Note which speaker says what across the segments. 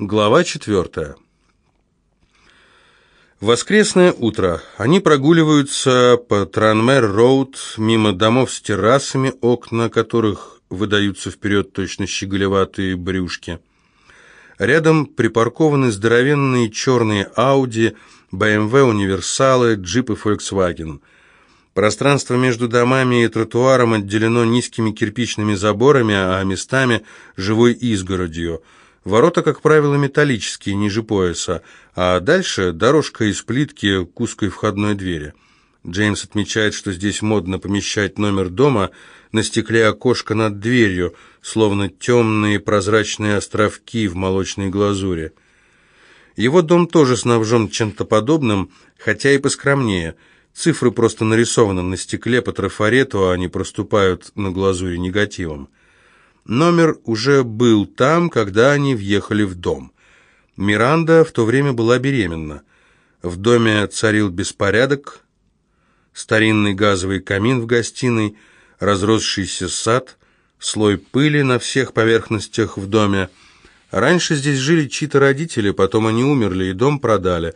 Speaker 1: Глава четвертая. Воскресное утро. Они прогуливаются по Транмер-Роуд, мимо домов с террасами, окна которых выдаются вперед точно щеголеватые брюшки. Рядом припаркованы здоровенные черные Ауди, БМВ, Универсалы, джипы Volkswagen. Пространство между домами и тротуаром отделено низкими кирпичными заборами, а местами живой изгородью – Ворота, как правило, металлические, ниже пояса, а дальше дорожка из плитки к узкой входной двери. Джеймс отмечает, что здесь модно помещать номер дома на стекле окошка над дверью, словно темные прозрачные островки в молочной глазури. Его дом тоже снабжен чем-то подобным, хотя и поскромнее. Цифры просто нарисованы на стекле по трафарету, а они проступают на глазури негативом. Номер уже был там, когда они въехали в дом. Миранда в то время была беременна. В доме царил беспорядок, старинный газовый камин в гостиной, разросшийся сад, слой пыли на всех поверхностях в доме. Раньше здесь жили чьи-то родители, потом они умерли и дом продали.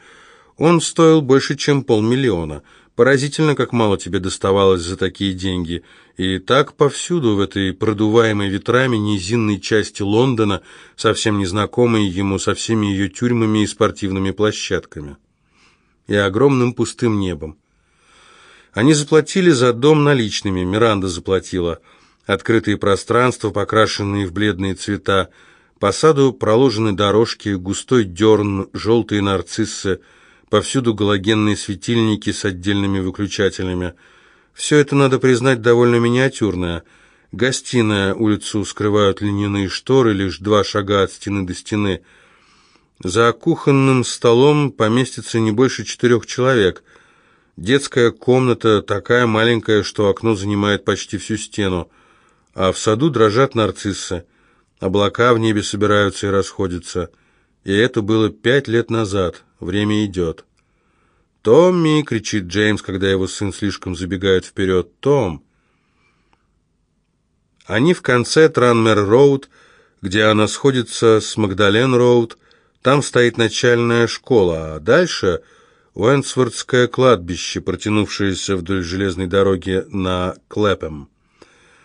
Speaker 1: Он стоил больше, чем полмиллиона – Поразительно, как мало тебе доставалось за такие деньги. И так повсюду, в этой продуваемой ветрами низинной части Лондона, совсем незнакомой ему со всеми ее тюрьмами и спортивными площадками. И огромным пустым небом. Они заплатили за дом наличными, Миранда заплатила. Открытые пространства, покрашенные в бледные цвета, по саду проложены дорожки, густой дерн, желтые нарциссы – Повсюду галогенные светильники с отдельными выключателями. Все это, надо признать, довольно миниатюрное. Гостиная, улицу скрывают льняные шторы, лишь два шага от стены до стены. За кухонным столом поместится не больше четырех человек. Детская комната такая маленькая, что окно занимает почти всю стену. А в саду дрожат нарциссы. Облака в небе собираются и расходятся. И это было пять лет назад. Время идет. «Томми!» — кричит Джеймс, когда его сын слишком забегает вперед. «Том!» Они в конце Транмер-Роуд, где она сходится с Магдален-Роуд. Там стоит начальная школа, а дальше Уэнсвордское кладбище, протянувшееся вдоль железной дороги на Клэпем.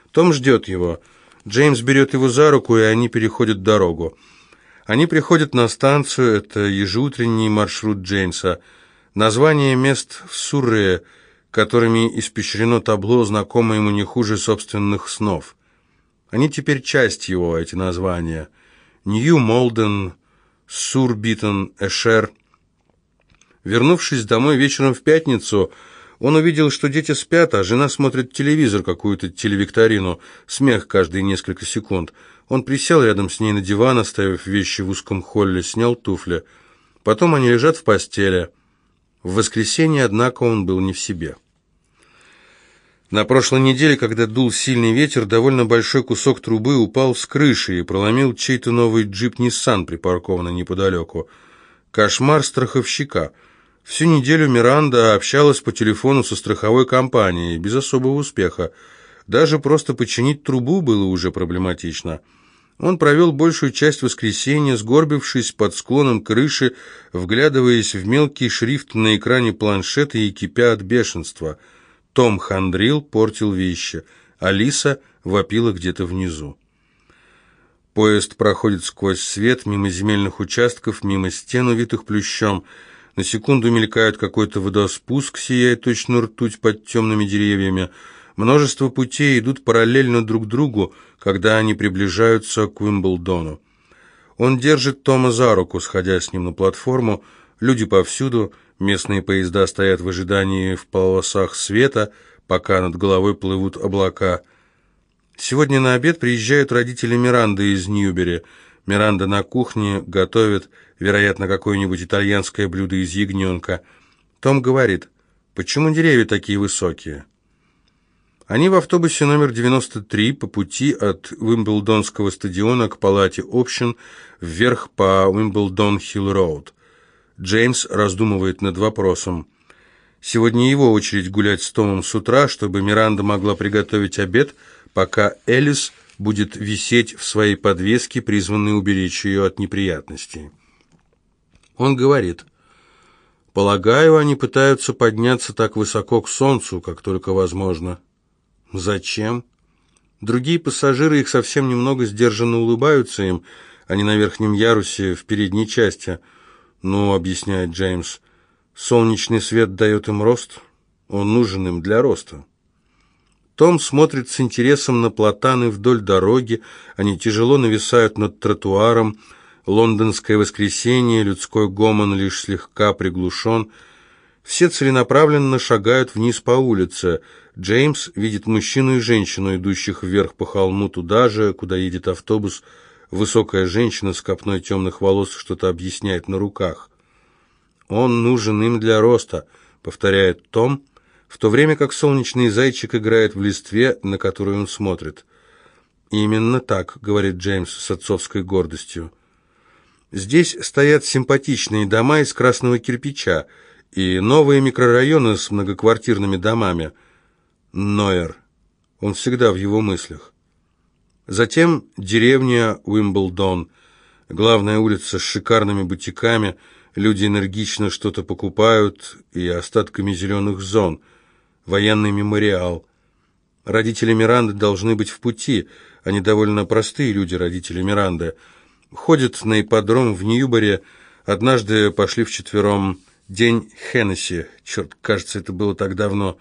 Speaker 1: Том ждет его. Джеймс берет его за руку, и они переходят дорогу. Они приходят на станцию, это ежеутренний маршрут Джеймса. Название мест в Сурре, которыми испещрено табло, знакомо ему не хуже собственных снов. Они теперь часть его, эти названия. Нью-Молден, Сурбитон, Эшер. Вернувшись домой вечером в пятницу, он увидел, что дети спят, а жена смотрит телевизор, какую-то телевикторину, смех каждые несколько секунд – он присел рядом с ней на диван, оставив вещи в узком холле, снял туфли. Потом они лежат в постели. В воскресенье, однако, он был не в себе. На прошлой неделе, когда дул сильный ветер, довольно большой кусок трубы упал с крыши и проломил чей-то новый джип Nissan, припаркованный неподалеку. Кошмар страховщика. Всю неделю Миранда общалась по телефону со страховой компанией, без особого успеха. Даже просто починить трубу было уже проблематично. Он провел большую часть воскресенья, сгорбившись под склоном крыши, вглядываясь в мелкий шрифт на экране планшета и кипя от бешенства. Том хандрил, портил вещи. Алиса вопила где-то внизу. Поезд проходит сквозь свет, мимо земельных участков, мимо стен, увитых плющом. На секунду мелькает какой-то водоспуск, сияя точно ртуть под темными деревьями. Множество путей идут параллельно друг другу, когда они приближаются к Уимблдону. Он держит Тома за руку, сходя с ним на платформу. Люди повсюду, местные поезда стоят в ожидании в полосах света, пока над головой плывут облака. Сегодня на обед приезжают родители Миранды из Ньюбери. Миранда на кухне готовит, вероятно, какое-нибудь итальянское блюдо из ягненка. Том говорит, «Почему деревья такие высокие?» Они в автобусе номер 93 по пути от Уимблдонского стадиона к палате общин вверх по Уимблдон-Хилл-Роуд. Джеймс раздумывает над вопросом. Сегодня его очередь гулять с Томом с утра, чтобы Миранда могла приготовить обед, пока Элис будет висеть в своей подвеске, призванной уберечь ее от неприятностей. Он говорит, «Полагаю, они пытаются подняться так высоко к солнцу, как только возможно». «Зачем?» Другие пассажиры их совсем немного сдержанно улыбаются им, они на верхнем ярусе, в передней части. «Ну, — объясняет Джеймс, — солнечный свет дает им рост, он нужен им для роста». Том смотрит с интересом на платаны вдоль дороги, они тяжело нависают над тротуаром, лондонское воскресенье, людской гомон лишь слегка приглушен. Все целенаправленно шагают вниз по улице. Джеймс видит мужчину и женщину, идущих вверх по холму туда же, куда едет автобус. Высокая женщина с копной темных волос что-то объясняет на руках. «Он нужен им для роста», — повторяет Том, — в то время как солнечный зайчик играет в листве, на которую он смотрит. «Именно так», — говорит Джеймс с отцовской гордостью. «Здесь стоят симпатичные дома из красного кирпича и новые микрорайоны с многоквартирными домами. Нойер. Он всегда в его мыслях. Затем деревня Уимблдон, главная улица с шикарными бутиками, люди энергично что-то покупают и остатками зеленых зон — военный мемориал. Родители Миранды должны быть в пути. Они довольно простые люди, родители Миранды. Ходят на ипподром в Ньюборе. Однажды пошли вчетвером. День Хеннесси. Черт, кажется, это было так давно.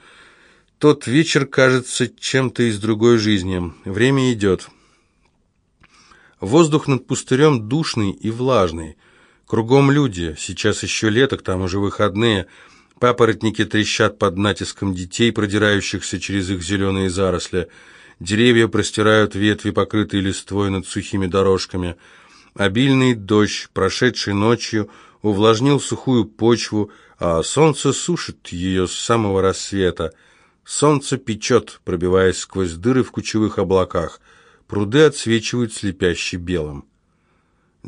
Speaker 1: Тот вечер кажется чем-то из другой жизни. Время идет. Воздух над пустырем душный и влажный. Кругом люди. Сейчас еще лето, к тому же выходные – Папоротники трещат под натиском детей, продирающихся через их зеленые заросли. Деревья простирают ветви, покрытые листвой над сухими дорожками. Обильный дождь, прошедший ночью, увлажнил сухую почву, а солнце сушит ее с самого рассвета. Солнце печет, пробиваясь сквозь дыры в кучевых облаках. Пруды отсвечивают слепяще белым.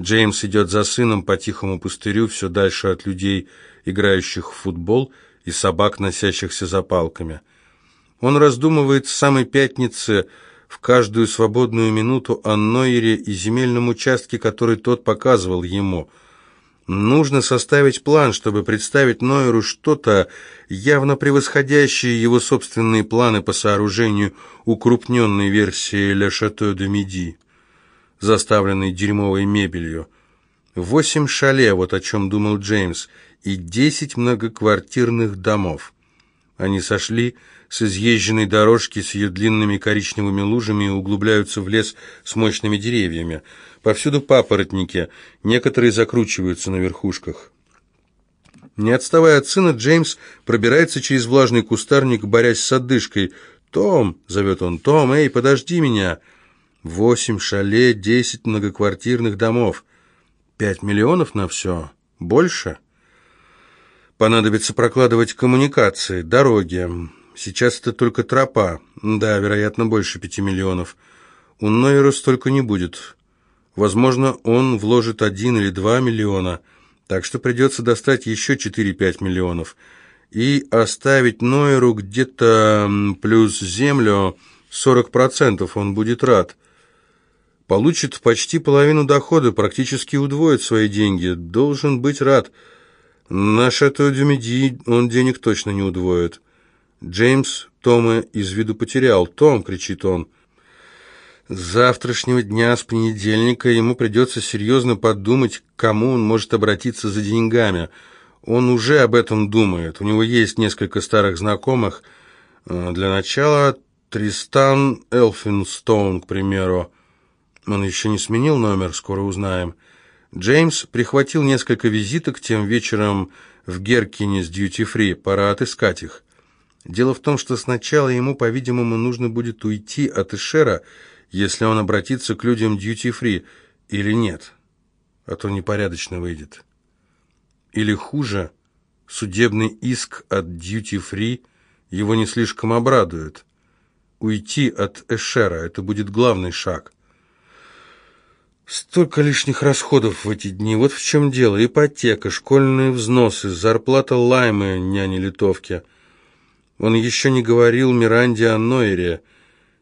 Speaker 1: Джеймс идет за сыном по тихому пустырю, все дальше от людей, играющих в футбол, и собак, носящихся за палками. Он раздумывает с самой пятницы в каждую свободную минуту о Нойере и земельном участке, который тот показывал ему. Нужно составить план, чтобы представить Нойеру что-то, явно превосходящее его собственные планы по сооружению укрупненной версии «Ле Шато де Миди» заставленный дерьмовой мебелью. Восемь шале, вот о чем думал Джеймс, и десять многоквартирных домов. Они сошли с изъезженной дорожки с ее длинными коричневыми лужами и углубляются в лес с мощными деревьями. Повсюду папоротники, некоторые закручиваются на верхушках. Не отставая от сына, Джеймс пробирается через влажный кустарник, борясь с одышкой. «Том!» — зовет он. «Том, эй, подожди меня!» Восемь шале, десять многоквартирных домов. Пять миллионов на все? Больше? Понадобится прокладывать коммуникации, дороги. Сейчас это только тропа. Да, вероятно, больше пяти миллионов. У Нойера столько не будет. Возможно, он вложит один или два миллиона, так что придется достать еще четыре-пять миллионов. И оставить Нойеру где-то плюс землю сорок процентов, он будет рад получит почти половину дохода, практически удвоит свои деньги. Должен быть рад. На Шато Дюмеди он денег точно не удвоит. Джеймс Тома из виду потерял. «Том!» — кричит он. С завтрашнего дня, с понедельника, ему придется серьезно подумать, к кому он может обратиться за деньгами. Он уже об этом думает. У него есть несколько старых знакомых. Э, для начала Тристан Элфинстоун, к примеру. Он еще не сменил номер, скоро узнаем. Джеймс прихватил несколько визиток тем вечером в Геркине с дьюти-фри. Пора отыскать их. Дело в том, что сначала ему, по-видимому, нужно будет уйти от Эшера, если он обратится к людям дьюти-фри, или нет. А то непорядочно выйдет. Или хуже, судебный иск от дьюти-фри его не слишком обрадует. Уйти от Эшера – это будет главный шаг. Столько лишних расходов в эти дни. Вот в чем дело. Ипотека, школьные взносы, зарплата Лаймы, няни-литовки. Он еще не говорил Миранде о Нойере.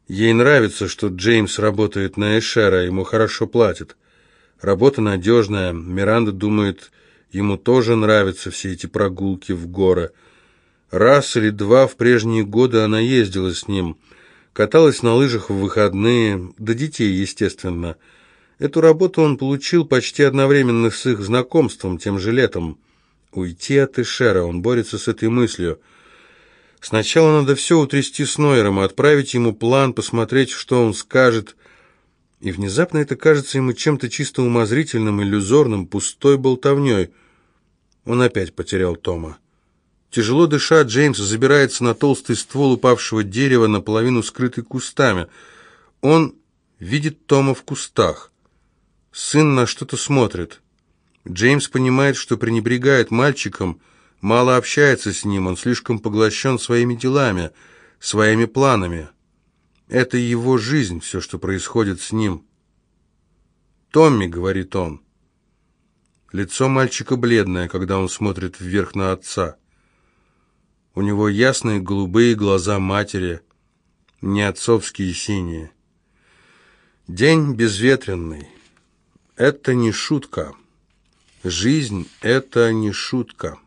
Speaker 1: Ей нравится, что Джеймс работает на Эшера, ему хорошо платят. Работа надежная, Миранда думает, ему тоже нравятся все эти прогулки в горы. Раз или два в прежние годы она ездила с ним, каталась на лыжах в выходные, до детей, естественно. Эту работу он получил почти одновременно с их знакомством, тем же летом. Уйти от Эшера, он борется с этой мыслью. Сначала надо все утрясти с Нойером, отправить ему план, посмотреть, что он скажет. И внезапно это кажется ему чем-то чисто умозрительным, иллюзорным, пустой болтовней. Он опять потерял Тома. Тяжело дыша, Джеймс забирается на толстый ствол упавшего дерева, наполовину скрытый кустами. Он видит Тома в кустах. Сын на что-то смотрит. Джеймс понимает, что пренебрегает мальчиком, мало общается с ним, он слишком поглощен своими делами, своими планами. Это его жизнь, все, что происходит с ним. «Томми», — говорит он. Лицо мальчика бледное, когда он смотрит вверх на отца. У него ясные голубые глаза матери, не отцовские синие. День безветренный. Это не шутка. Жизнь — это не шутка.